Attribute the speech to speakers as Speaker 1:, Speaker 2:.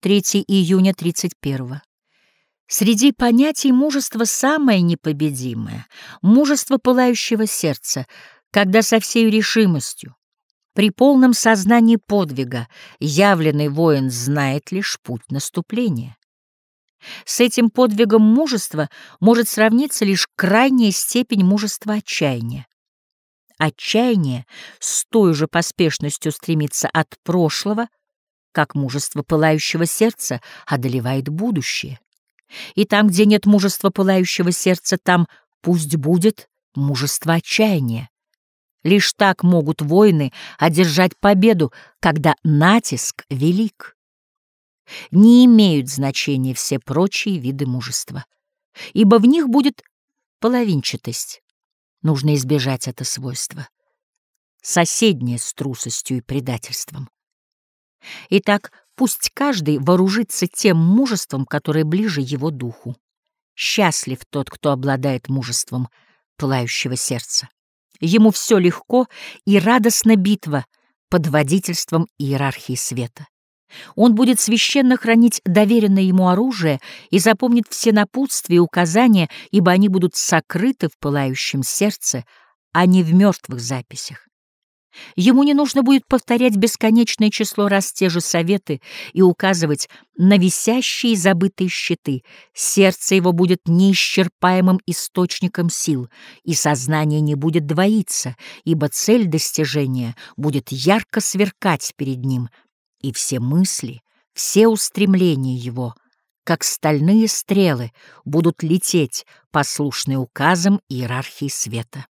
Speaker 1: 3 июня 31 Среди понятий мужества самое непобедимое — мужество пылающего сердца, когда со всей решимостью, при полном сознании подвига, явленный воин знает лишь путь наступления. С этим подвигом мужества может сравниться лишь крайняя степень мужества отчаяния. Отчаяние с той же поспешностью стремится от прошлого, как мужество пылающего сердца одолевает будущее. И там, где нет мужества пылающего сердца, там пусть будет мужество отчаяния. Лишь так могут воины одержать победу, когда натиск велик. Не имеют значения все прочие виды мужества, ибо в них будет половинчатость. Нужно избежать это свойство, соседнее с трусостью и предательством. Итак, пусть каждый вооружится тем мужеством, которое ближе его духу. Счастлив тот, кто обладает мужеством пылающего сердца. Ему все легко и радостна битва под водительством иерархии света. Он будет священно хранить доверенное ему оружие и запомнит все напутствия и указания, ибо они будут сокрыты в пылающем сердце, а не в мертвых записях. Ему не нужно будет повторять бесконечное число раз те же советы и указывать на висящие забытые щиты. Сердце его будет неисчерпаемым источником сил, и сознание не будет двоиться, ибо цель достижения будет ярко сверкать перед ним, и все мысли, все устремления его, как стальные стрелы, будут лететь, послушные указам иерархии света.